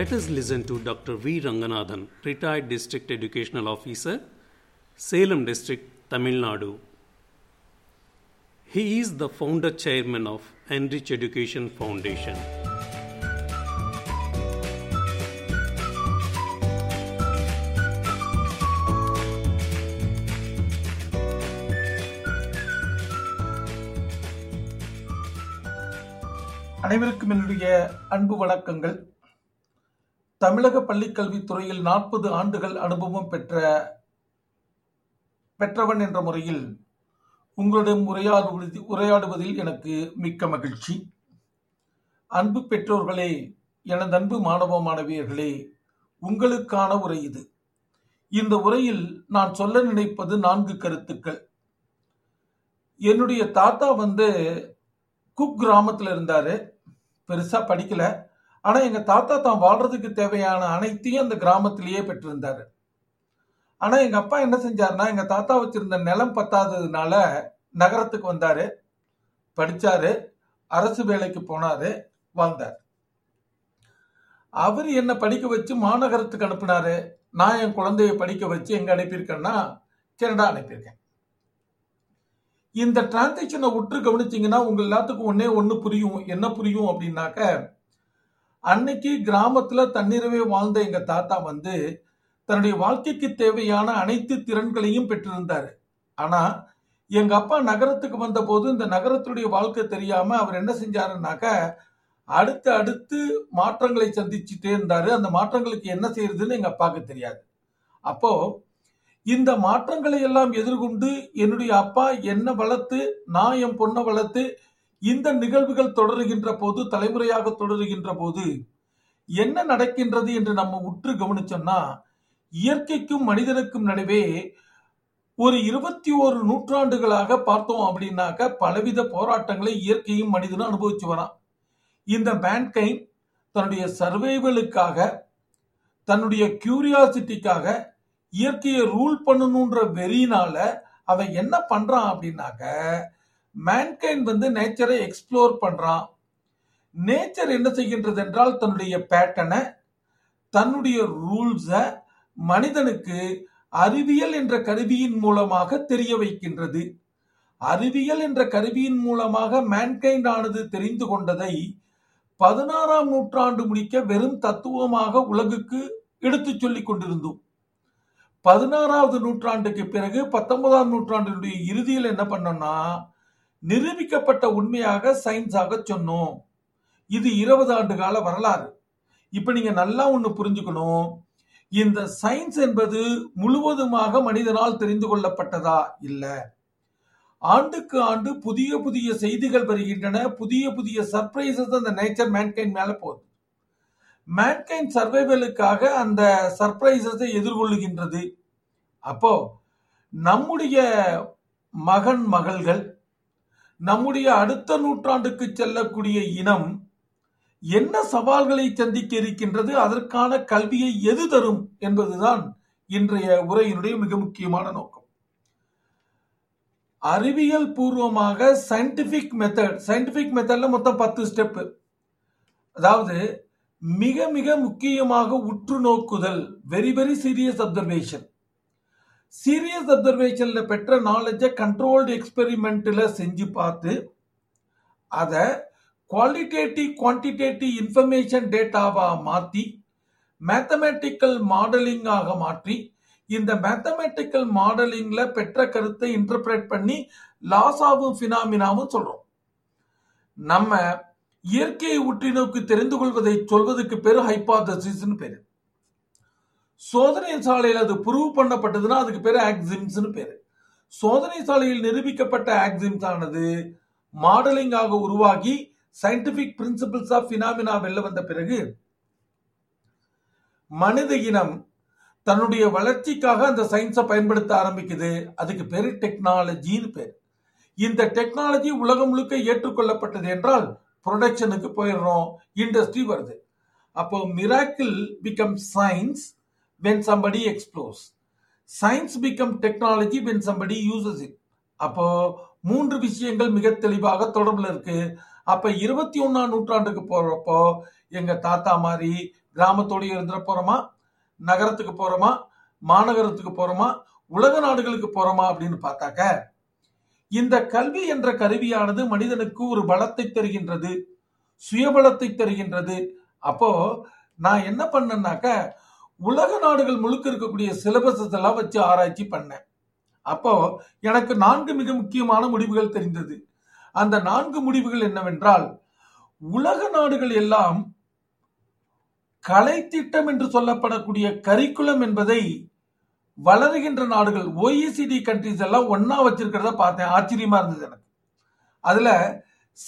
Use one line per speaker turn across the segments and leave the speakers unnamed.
Now, let us listen to Dr. V. Ranganathan, retired District Educational Officer, Salem District, Tamil Nadu. He is the founder chairman of Enrich Education Foundation.
அனைவருக்கும் என்னுடைய அன்பு வணக்கங்கள் தமிழக பள்ளிக்கல்வித்துறையில் நாற்பது ஆண்டுகள் அனுபவம் பெற்ற பெற்றவன் என்ற முறையில் உங்களிடம் உரையாடுவது உரையாடுவதில் எனக்கு மிக்க மகிழ்ச்சி. அன்பு பெற்றோர்களே எனது அன்பு மாணவ மாணவியர்களே உங்களுக்கான உரை இது. இந்த உரையில் நான் சொல்ல நினைப்பது நான்கு கருத்துக்கள். என்னுடைய தாத்தா வந்து குக் கிராமத்தில் இருந்தார். பெருசாக படிக்கலை. ஆனா எங்க தாத்தா தான் வாழ்றதுக்கு தேவையான அனைத்தையும் அந்த கிராமத்திலேயே பெற்றிருந்தாரு. ஆனா எங்க அப்பா என்ன செஞ்சாருன்னா எங்க தாத்தா வச்சிருந்த நிலம் பத்தாததுனால நகரத்துக்கு வந்தாரு படிச்சாரு அரசு வேலைக்கு போனாரு வாழ்ந்தார். அவர் என்ன படிக்க வச்சு மாநகரத்துக்கு அனுப்புனாரு? நான் என் குழந்தைய படிக்க வச்சு எங்க அனுப்பியிருக்கேன்னா கனடா அனுப்பியிருக்கேன். இந்த டிரான்சாக்ஷனை உற்று கவனிச்சிங்கன்னா உங்க எல்லாத்துக்கும் ஒன்னே ஒன்று புரியும். என்ன புரியும் அப்படின்னாக்க அன்னைக்கு கிராமத்துல தன்னிறவே வாழ்ந்த எங்க தாத்தா வந்து தன்னுடைய வாழ்க்கைக்கு தேவையான அனைத்து திறன்களையும் பெற்றிருந்தாரு. ஆனா எங்க அப்பா நகரத்துக்கு வந்த போது இந்த நகரத்துடைய வாழ்க்கை தெரியாம அவர் என்ன செஞ்சாருன்னாக்க அடுத்து அடுத்து மாற்றங்களை சந்திச்சுட்டே இருந்தாரு. அந்த மாற்றங்களுக்கு என்ன செய்யறதுன்னு எங்க அப்பாவுக்கு தெரியாது. அப்போ இந்த மாற்றங்களை எல்லாம் எதிர்கொண்டு என்னுடைய அப்பா என்ன வளர்த்து நான் என் பொண்ணை வளர்த்து இந்த நிகழ்வுகள் தொடருகின்ற போது தலைமுறையாக தொடருகின்ற போது என்ன நடக்கின்றது என்று நம்ம உற்று கவனிச்சோம்னா இயற்கைக்கும் மனிதனுக்கும் நடுவே ஒரு இருபத்தி ஒரு நூற்றாண்டுகளாக பார்த்தோம் அப்படின்னாக்க பலவித போராட்டங்களை இயற்கையும் மனிதனும் அனுபவிச்சு வரான். இந்த மேன்கைன் தன்னுடைய சர்வைவலுக்காக தன்னுடைய கியூரியாசிட்டிக்காக இயற்கையை ரூல் பண்ணணுன்ற வெறியினால அவன் என்ன பண்றான் அப்படின்னாக்க மேன்கைண்ட் வந்து நேச்சரை எக்ஸ்ப்ளோர் பண்றான். நேச்சர் என்ன செய்கின்றது என்றால் தன்னுடைய பேட்டனை தன்னுடைய ரூல்ஸ மனிதனுக்கு அறிவியல் என்ற கருவியின் மூலமாக தெரிய வைக்கின்றது. அறிவியல் என்ற கருவியின் மூலமாக மேன்கைண்ட் ஆனது தெரிந்து கொண்டதை பதினாறாம் நூற்றாண்டு முடிக்க வெறும் தத்துவமாக உலகுக்கு எடுத்துச் சொல்லிக் கொண்டிருந்தோம். பதினாறாவது நூற்றாண்டுக்கு பிறகு பத்தொன்பதாம் நூற்றாண்டினுடைய இறுதியில் என்ன பண்ணோம்னா நிரூபிக்கப்பட்ட உண்மையாக சயின்ஸாக சொன்னோம். இது இருபது ஆண்டு கால வரலாறு. இப்ப நீங்க நல்லா ஒண்ணு புரிஞ்சுக்கணும். இந்த சயின்ஸ் என்பது முழுவதுமாக மனிதனால் தெரிந்து கொள்ளப்பட்டதா? இல்ல. ஆண்டுக்கு ஆண்டு புதிய புதிய செய்திகள் வருகின்றன. புதிய புதிய சர்ப்ரைசஸ் அந்த நேச்சர் மேன்கைன் மேல போகுது. மேன்கைன் சர்வைவலுக்காக அந்த சர்ப்ரைசஸை எதிர்கொள்ளுகின்றது. அப்போ நம்முடைய மகன் மகள்கள் நம்முடைய அடுத்த நூற்றாண்டுக்கு செல்லக்கூடிய இனம் என்ன சவால்களை சந்திக்க இருக்கின்றது அதற்கான கல்வியை எது தரும் என்பதுதான் இன்றைய உரையினுடைய மிக முக்கியமான நோக்கம். அறிவியல் பூர்வமாக சயின்டிபிக் மெத்தட் சயின்டிபிக் மெத்தட்ல மொத்தம் பத்து ஸ்டெப் அதாவது மிக மிக முக்கியமாக உற்று நோக்குதல் very very serious observation serious அப்சர்வேஷன்ல பெற்ற நாலேஜை கண்ட்ரோல்டு எக்ஸ்பெரிமெண்ட்ல செஞ்சு பார்த்து அதை குவாலிட்டேட்டிவ் குவான்டிடேட்டிவ் இன்ஃபர்மேஷன் டேட்டாவாக மாற்றி மேத்தமேட்டிக்கல் மாடலிங்காக மாற்றி இந்த மேத்தமேட்டிக்கல் மாடலிங்ல பெற்ற கருத்தை இன்டர்பிரேட் பண்ணி லாஸாவும் ஃபினாமினாவும் சொல்றோம். நம்ம இயற்கையை உற்றினோக்கு தெரிந்து கொள்வதை சொல்வதற்கு பேர் ஹைபாதசிஸ் பேரு. சோதனை சாலையில் அது ப்ரூவ் பண்ணப்பட்டதுன்னா அதுக்கு பேர் ஆக்சிம்ஸ்னு பேர். சோதனை சாலையில் நிரூபிக்கப்பட்ட ஆக்சிம்ஸ் ஆனது மாடலிங்காக உருவாகி சயின்டிபிக் பிரின்சிபிள்ஸ் ஆஃப் பினாமினா வெளில வந்த பிறகு மனித இனம் தன்னுடைய வளர்ச்சிக்காக அந்த சயின்ஸை பயன்படுத்த ஆரம்பிக்குது. அதுக்கு பேர் டெக்னாலஜின்னு பேர். இந்த டெக்னாலஜி உலகம் முழுக்க ஏற்றுக்கொள்ளப்பட்டது என்றால் ப்ரொடக்ஷனுக்கு போயிடுறோம். இண்டஸ்ட்ரி வருது. அப்போ miracle become science when somebody explores science become technology when somebody uses it அப்போ மூன்று விஷயங்கள் மிக தெளிவாக தொடர்பில் இருக்கு. அப்ப இருபத்தி ஒன்னாம் நூற்றாண்டுக்கு போறப்போ எங்க தாத்தா மாதிரி கிராமத்தோடு இருந்துட போறோமா? நகரத்துக்கு போறோமா? மாநகரத்துக்கு போறோமா? உலக நாடுகளுக்கு போறோமா அப்படின்னு பார்த்தாக்க இந்த கல்வி என்ற கருவியானது மனிதனுக்கு ஒரு பலத்தை தருகின்றது சுயபலத்தை தருகின்றது. அப்போ நான் என்ன பண்ணேன்னாக்க உலக நாடுகள் முழுக்க இருக்கக்கூடிய சிலபஸஸ் எல்லாம் வச்சு ஆராய்ச்சி பண்ணேன். அப்போ எனக்கு நான்கு மிக முக்கியமான முடிவுகள் தெரிந்தது. அந்த நான்கு முடிவுகள் என்னவென்றால் உலக நாடுகள் எல்லாம் கலை திட்டம் என்று சொல்லப்படக்கூடிய கரிக்குலம் என்பதை வளருகின்ற நாடுகள் ஓஇசிடி கண்ட்ரிஸ் எல்லாம் ஒன்னா வச்சிருக்கிறத பார்த்தேன். ஆச்சரியமா இருந்தது எனக்கு. அதுல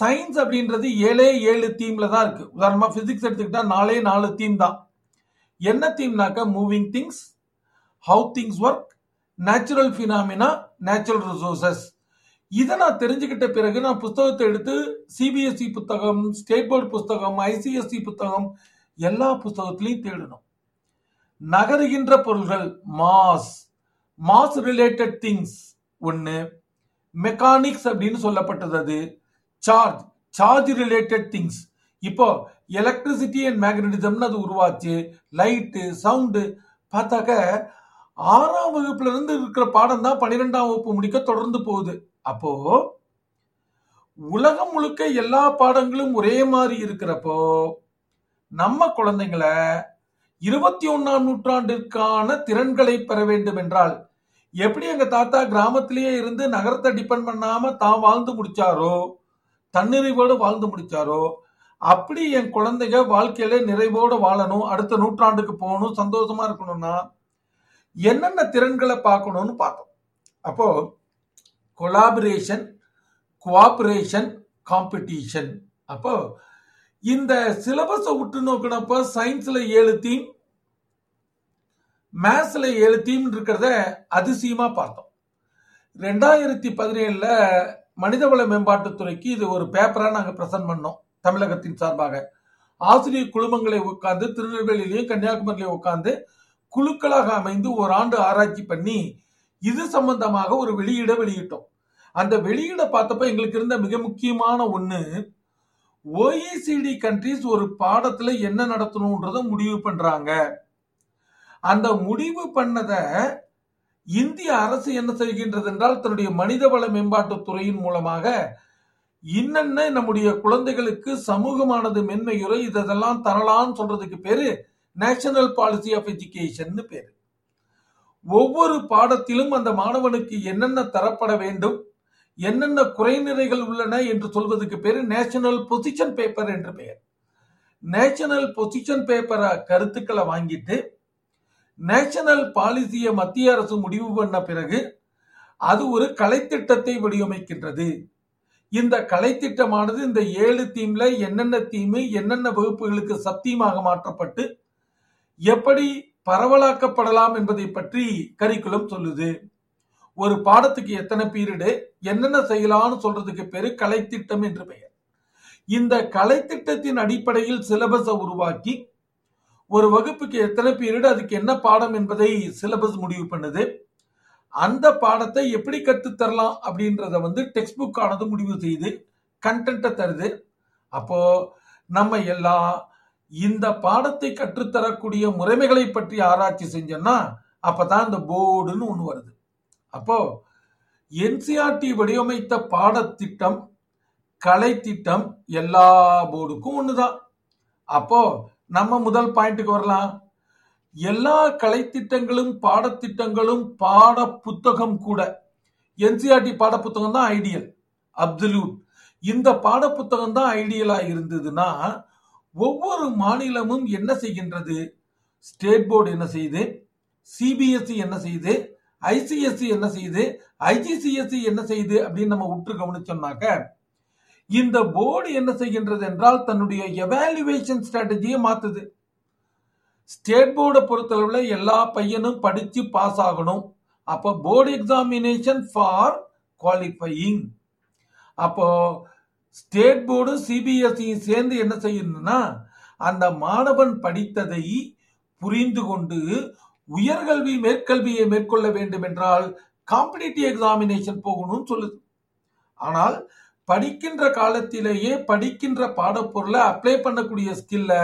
சயின்ஸ் அப்படின்றது ஏழே ஏழு தீம்ல தான் இருக்கு. உதாரணமா பிசிக்ஸ் எடுத்துக்கிட்டா நாலே நாலு தீம் தான். என்ன தீம்னாக்க moving things how things work natural phenomena natural resources இதை நான் தெரிஞ்சுக்கிட்ட பிறகு நான் புஸ்தகத்தை எடுத்து சிபிஎஸ்இ புத்தகம் ஸ்டேட் போர்டு புஸ்தகம் ஐசிஎஸ்சி புத்தகம் எல்லா புஸ்தகத்திலையும் தேடணும். நகருகின்ற பொருள்கள் மாஸ் மாஸ் ரிலேட்டட் திங்ஸ் ஒன்று மெக்கானிக்ஸ் அப்படின்னு சொல்லப்பட்டது அது. சார்ஜ் சார்ஜ் ரிலேட்டட் திங்ஸ் இப்போ எலக்ட்ரிசிட்டி அண்ட் மேக்னட்டிசம்னு அது உருவாச்சு. லைட்டு சவுண்டு பார்த்தாக்க ஆறாம் வகுப்புல இருந்து இருக்கிற பாடம் தான் பன்னிரெண்டாம் வகுப்பு முடிக்க தொடர்ந்து போகுது. அப்போ உலகம் முழுக்க எல்லா பாடங்களும் ஒரே மாதிரி இருக்கிறப்போ நம்ம குழந்தைங்களை இருபத்தி ஒன்னாம் நூற்றாண்டிற்கான திறன்களை பெற வேண்டும் என்றால் எப்படி எங்க தாத்தா கிராமத்திலேயே இருந்து நகரத்தை டிபெண்ட் பண்ணாம தான் வாழ்ந்து முடிச்சாரோ தன்னிறைவோடு வாழ்ந்து முடிச்சாரோ அப்படி என் குழந்தைங்க வாழ்க்கையில நிறைவோடு வாழணும் அடுத்த நூற்றாண்டுக்கு போகணும் சந்தோஷமா இருக்கணும்னா என்னென்ன திறன்களை பார்க்கணும்னு பார்த்தோம். அப்போ கொலாபரேஷன் கோஆபரேஷன் காம்படிஷன் அப்போ இந்த சிலபஸை உற்று நோக்கினப்ப சயின்ஸ்ல ஏழு தீம் மேத்ஸ்ல ஏழு தீம் இருக்கிறத அதிசயமா பார்த்தோம். ரெண்டாயிரத்தி பதினேழுல மனிதவள மேம்பாட்டுத்துறைக்கு இது ஒரு பேப்பரா நாங்கள் பிரசன்ட் பண்ணோம். தமிழகத்தின் சார்பாக ஆசிரியர் குழுமங்களை உட்கார்ந்து திருநெல்வேலியிலையும் கன்னியாகுமரியிலையும் உட்கார்ந்து குழுக்களாக அமைந்து ஒரு ஆண்டு ஆராய்ச்சி பண்ணி இது சம்பந்தமாக ஒரு வெளியீட வெளியிட்டோம். அந்த வெளியீட பார்த்தப்ப எங்களுக்கு இருந்த மிக முக்கியமான ஒண்ணு ஓஇசிடி கண்ட்ரிஸ் ஒரு பாடத்துல என்ன நடத்தணும்ன்றத முடிவு பண்றாங்க. அந்த முடிவு பண்ணத இந்திய அரசு என்ன செய்கின்றது என்றால் தன்னுடைய மனிதவள மேம்பாட்டுத் துறையின் மூலமாக இன்னென்ன நம்முடைய குழந்தைகளுக்கு சமூகமானது மென்மையுறை இதெல்லாம் தரலாம்னு சொல்றதுக்கு பேரு நேஷனல் பாலிசி ஆஃப் எஜுகேஷன் பேரு. ஒவ்வொரு பாடத்திலும் அந்த மாணவனுக்கு என்னென்ன தரப்பட வேண்டும் என்னென்ன குறைநிறைகள் உள்ளன என்று சொல்வதற்கு பேரு நேஷனல் பொசிஷன் பேப்பர் என்று பெயர். நேஷனல் பொசிஷன் பேப்பரை கருத்துக்களை வாங்கிட்டு நேஷனல் பாலிசியை மத்திய அரசு முடிவு பண்ண பிறகு அது ஒரு கலைத்திட்டத்தை வடிவமைக்கின்றது. இந்த கலைத்திட்டமானது இந்த ஏழு தீம்ல என்னென்ன தீமு என்னென்ன வகுப்புகளுக்கு சத்தியமாக மாற்றப்பட்டு எப்படி பரவலாக்கப்படலாம் என்பதை பற்றி கரிக்குலம் சொல்லுது. ஒரு பாடத்துக்கு எத்தனை பீரியடு என்னென்ன செய்யலாம்னு சொல்றதுக்கு பேரு கலைத்திட்டம் என்று பெயர். இந்த கலைத்திட்டத்தின் அடிப்படையில் சிலபஸை உருவாக்கி ஒரு வகுப்புக்கு எத்தனை பீரியடு அதுக்கு என்ன பாடம் என்பதை சிலபஸ் முடிவு பண்ணுது. அந்த பாடத்தை எப்படி கற்றுத்தரலாம் அப்படின்றத வந்து டெக்ஸ்ட் புக் ஆனது முடிவு செய்து கண்டென்ட்டை தருது. அப்போ நம்ம எல்லாம் இந்த பாடத்தை கற்றுத்தரக்கூடிய முறைமைகளை பற்றி ஆராய்ச்சி செஞ்சோம்னா அப்பதான் இந்த போர்டுன்னு ஒண்ணு வருது. அப்போ என்சிஆர்டி வடிவமைத்த பாடத்திட்டம் கலை திட்டம் எல்லா போர்டுக்கும் ஒண்ணுதான். அப்போ நம்ம முதல் பாயிண்ட்டுக்கு வரலாம். எல்லா கலைத்திட்டங்களும் பாடத்திட்டங்களும் பாட புத்தகம் கூட என்சிஆர்டி பாட புத்தகம் தான் ஐடியல் அப்சல்யூட் இந்த பாட புத்தகம் தான் ஐடியலா இருந்ததுன்னா ஒவ்வொரு மாநிலமும் என்ன செய்கின்றது? ஸ்டேட் போர்டு என்ன செய்யுது சிபிஎஸ்சி என்ன செய்யுது ஐசிஎஸ்சி என்ன செய்யுது ஐஜிசிஎஸ்சி என்ன செய்யுது அப்படின்னு நம்ம உற்று கவனிச்சோம்னாக்க இந்த போர்டு என்ன செய்கின்றது என்றால் தன்னுடைய எவாலுவேஷன் ஸ்ட்ராட்டஜியை மாத்துது. ஸ்டேட் போர்டை பொறுத்தளவில் எல்லா பையனும் படித்து பாஸ் ஆகணும். அப்போ போர்டு எக்ஸாமினேஷன் ஃபார் குவாலிஃபையிங் அப்போ ஸ்டேட் போர்டு சிபிஎஸ்சியும் சேர்ந்து என்ன செய்யணும்னா அந்த மாணவன் படித்ததை புரிந்து கொண்டு உயர்கல்வி மேற்கல்வியை மேற்கொள்ள வேண்டும் என்றால் காம்படிட்டிவ் எக்ஸாமினேஷன் போகணும்னு சொல்லுது. ஆனால் படிக்கின்ற காலத்திலேயே படிக்கின்ற பாடப்பொருளை அப்ளை பண்ணக்கூடிய ஸ்கில்லை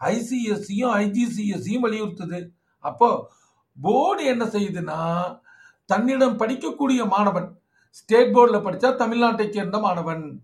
ஐசிஎஸ்சியும் ஐஜிசிஎஸ்சியும் வலியுறுத்துது. அப்போ போர்டு என்ன செய்யுதுன்னா தன்னிடம் படிக்கக்கூடிய மாணவன் ஸ்டேட் போர்டில் படித்தா தமிழ்நாட்டை சேர்ந்த மாணவன்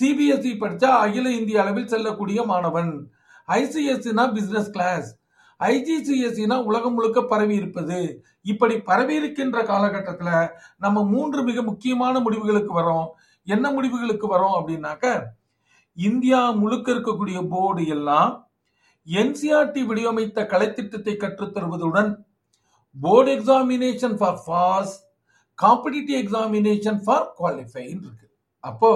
சிபிஎஸ்இ படித்தா அகில இந்திய அளவில் செல்லக்கூடிய மாணவன் ஐசிஎஸ்சினா பிஸ்னஸ் கிளாஸ் ஐஜிசிஎஸ்சினா உலகம் முழுக்க பரவி இருப்பது. இப்படி பரவி இருக்கின்ற காலகட்டத்தில் நம்ம மூன்று மிக முக்கியமான முடிவுகளுக்கு வரோம். என்ன முடிவுகளுக்கு வரோம் அப்படின்னாக்க இந்தியா முழுக்க இருக்கக்கூடிய போர்டு எல்லாம் என்சிஆர்டி வடிவமைத்த கலைத்திட்டத்தை கற்றுத்தருவதுடன் board examination for pass competitive examination for qualifying இருக்கு. அப்போ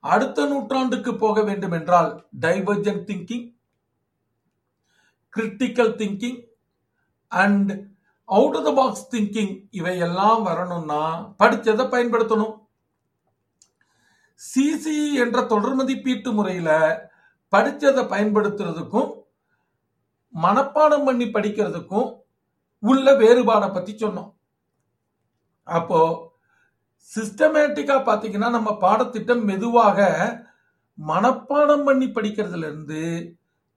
அடுத்த நூற்றாண்டுக்கு போக வேண்டும் என்றால் divergent thinking critical thinking and out of the box thinking இவையெல்லாம் வரணும்னா படித்ததை பயன்படுத்தணும். சிசி என்ற தொடர் மதிப்பீட்டு முறையில் படித்ததை பயன்படுத்துறதுக்கும் மனப்பாடம் பண்ணி படிக்கிறதுக்கும் உள்ள வேறுபாடை பத்தி சொன்னோம். அப்போ சிஸ்டமேட்டிக்கா பாத்தீங்கன்னா நம்ம பாடத்திட்டம் மெதுவாக மனப்பாடம் பண்ணி படிக்கிறதுல இருந்து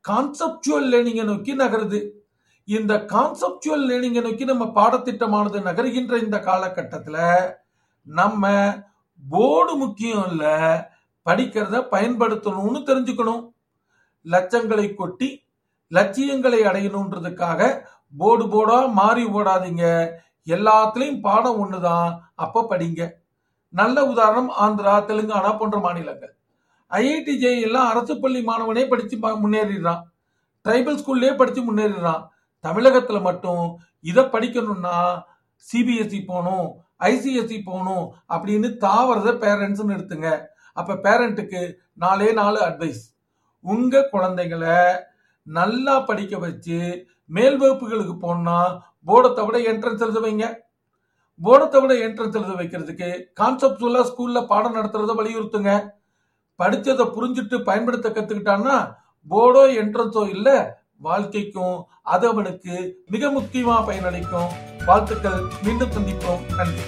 கான்செப்டுவல் லேர்னிங்கை நோக்கி நகருது. இந்த கான்செப்டுவல் லேர்னிங்கை நோக்கி நம்ம பாடத்திட்டமானது நகர்கின்ற இந்த காலகட்டத்தில் நம்ம போர்டு முக்கியம் இல்லை படிக்கிறத பயன்படுத்தணும்னு தெரிஞ்சுக்கணும். லட்சங்களை கொட்டி லட்சியங்களை அடையணுன்றதுக்காக போர்டு போர்டா மாறி ஓடாதீங்க. எல்லாத்துலயும் பாடம் ஒண்ணுதான். அப்ப படிங்க. நல்ல உதாரணம் ஆந்திரா தெலுங்கானா போன்ற மாநிலங்கள். ஐஐடி ஜே எல்லாம் அரசு பள்ளி மாணவனே படிச்சு முன்னேறிடுறான். ட்ரைபல் ஸ்கூல்லே படிச்சு முன்னேறிடுறான். தமிழகத்துல மட்டும் இதை படிக்கணும்னா சிபிஎஸ்இ போகணும் ஐசிஎஸ்சி போகணும் அப்படின்னு தாவறத பேரண்ட்ஸ் எடுத்துங்க. அப்ப பேரண்ட்டுக்கு நாலே நாலு அட்வைஸ் உங்க குழந்தைகளை நல்லா படிக்க வச்சு மேல் வகுப்புகளுக்கு போனா போர்டத்தை விட என்ட்ரன்ஸ் எழுத வைங்க போர்டத்தை விட என்ட்ரன்ஸ் எழுத வைக்கிறதுக்கு கான்செப்டுவலா ஸ்கூல்ல பாடம் நடத்துறத வலியுறுத்துங்க. படித்ததை புரிஞ்சுட்டு பயன்படுத்த கத்துக்கிட்டான்னா போர்டோ என்ட்ரன்ஸோ இல்ல வாழ்க்கைக்கும் அது அவனுக்கு மிக முக்கியமா பயனளிக்கும். வாழ்த்துக்கள். மீண்டும் சந்திப்போம். நன்றி.